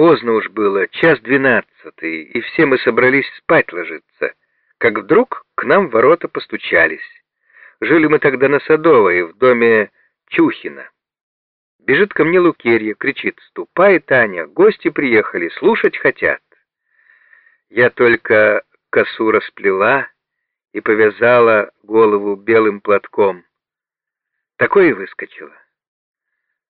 Поздно уж было, час двенадцатый, и все мы собрались спать ложиться, как вдруг к нам ворота постучались. Жили мы тогда на Садовой, в доме Чухина. Бежит ко мне Лукерья, кричит, «Ступай, Таня, гости приехали, слушать хотят». Я только косу расплела и повязала голову белым платком. Такое и выскочила.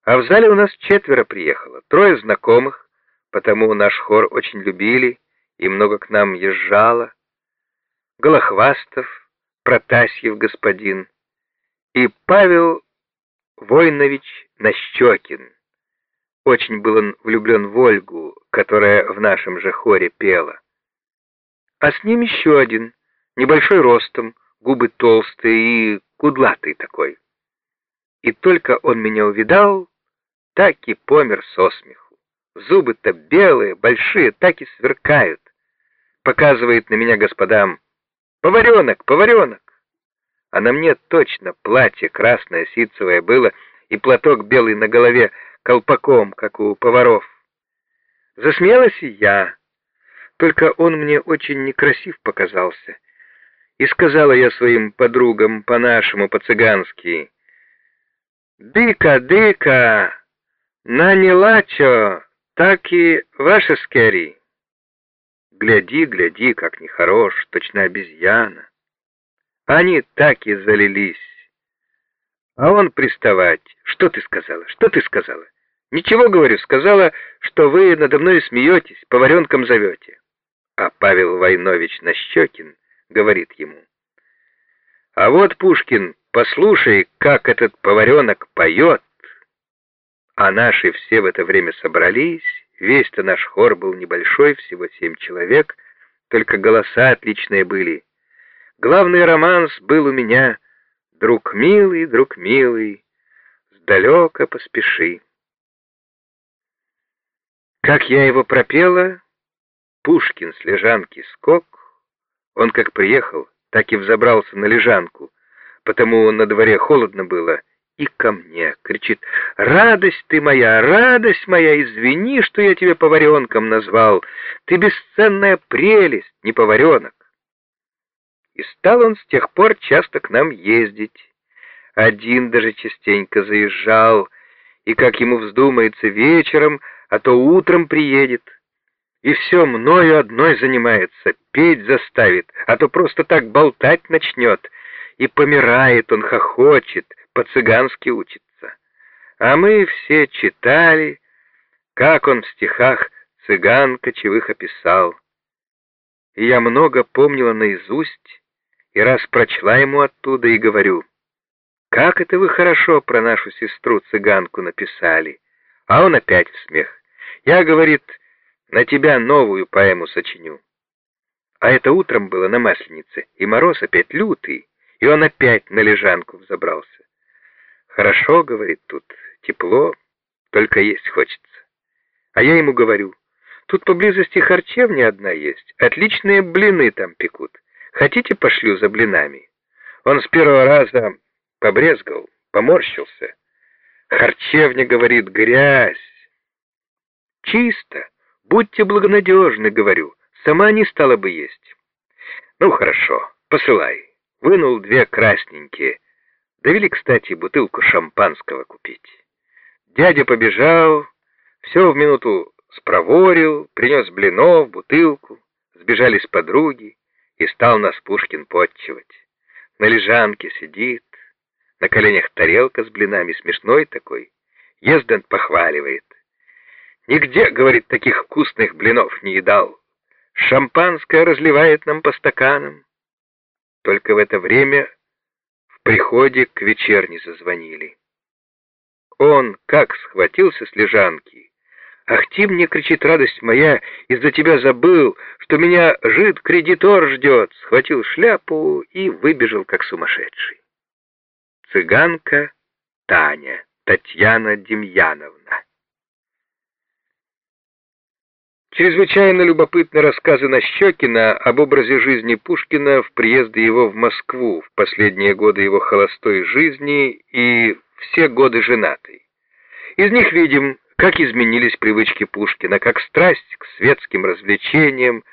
А в зале у нас четверо приехало, трое знакомых, потому наш хор очень любили и много к нам езжало. Голохвастов, Протасьев господин и Павел Войнович Нащекин. Очень был он влюблен в Ольгу, которая в нашем же хоре пела. А с ним еще один, небольшой ростом, губы толстые и кудлатый такой. И только он меня увидал, так и помер со смеху. Зубы-то белые, большие, так и сверкают. Показывает на меня господам. «Поваренок, поваренок!» А на мне точно платье красное ситцевое было и платок белый на голове колпаком, как у поваров. Засмеялась и я, только он мне очень некрасив показался. И сказала я своим подругам по-нашему, по-цыгански, «Дыка, дыка, на не лачо, так и ваши скери». Гляди, гляди, как нехорош, точно обезьяна. Они так и залились. А он приставать. Что ты сказала? Что ты сказала? Ничего, говорю, сказала, что вы надо мной смеетесь, поваренком зовете. А Павел Войнович Нащекин говорит ему. А вот, Пушкин, послушай, как этот поваренок поет. А наши все в это время собрались, весь-то наш хор был небольшой, всего семь человек, только голоса отличные были. Главный романс был у меня «Друг милый, друг милый, сдалека поспеши». Как я его пропела, Пушкин с лежанки скок, он как приехал, так и взобрался на лежанку, потому на дворе холодно было, и ко мне кричит «Радость ты моя, радость моя, извини, что я тебя поваренком назвал, ты бесценная прелесть, не поваренок». И стал он с тех пор часто к нам ездить. Один даже частенько заезжал, и, как ему вздумается, вечером, а то утром приедет. И все мною одной занимается, петь заставит, а то просто так болтать начнет. И помирает он, хохочет, по-цыгански учится. А мы все читали, как он в стихах цыган кочевых описал. И я много помнила наизусть, и раз прочла ему оттуда и говорю, «Как это вы хорошо про нашу сестру-цыганку написали!» А он опять в смех. «Я, — говорит, — на тебя новую поэму сочиню». А это утром было на Масленице, и мороз опять лютый, и он опять на лежанку взобрался. «Хорошо, — говорит, — тут тепло, только есть хочется». А я ему говорю, «Тут поблизости харчевня одна есть, отличные блины там пекут». Хотите, пошлю за блинами?» Он с первого раза побрезгал, поморщился. Харчевня, говорит, грязь. Чисто. Будьте благонадежны, говорю. Сама не стала бы есть. Ну, хорошо, посылай. Вынул две красненькие. Довели, кстати, бутылку шампанского купить. Дядя побежал, все в минуту спроворил, принес блинов, бутылку. Сбежались подруги и стал нас Пушкин подчивать. На лежанке сидит, на коленях тарелка с блинами, смешной такой. Ездент похваливает. Нигде, говорит, таких вкусных блинов не едал. Шампанское разливает нам по стаканам. Только в это время приходе к вечерне зазвонили. Он как схватился с лежанки, «Ах ты мне, — кричит радость моя, — из-за тебя забыл, что меня жид-кредитор ждет!» Схватил шляпу и выбежал, как сумасшедший. Цыганка Таня, Татьяна Демьяновна. Чрезвычайно любопытны рассказы Нащекина об образе жизни Пушкина в приезде его в Москву в последние годы его холостой жизни и все годы женатой. Из них видим, Как изменились привычки Пушкина, как страсть к светским развлечениям,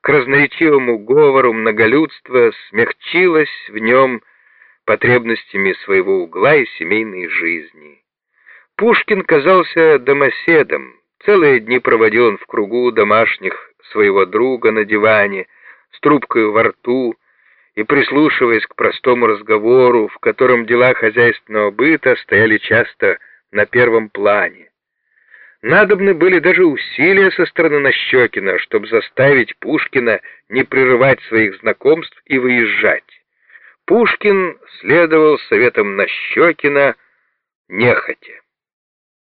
к разноречивому говору многолюдства смягчилась в нем потребностями своего угла и семейной жизни. Пушкин казался домоседом, целые дни проводил он в кругу домашних своего друга на диване, с трубкой во рту, и прислушиваясь к простому разговору, в котором дела хозяйственного быта стояли часто на первом плане. Надобны были даже усилия со стороны Нащекина, чтобы заставить Пушкина не прерывать своих знакомств и выезжать. Пушкин следовал советам Нащекина нехотя.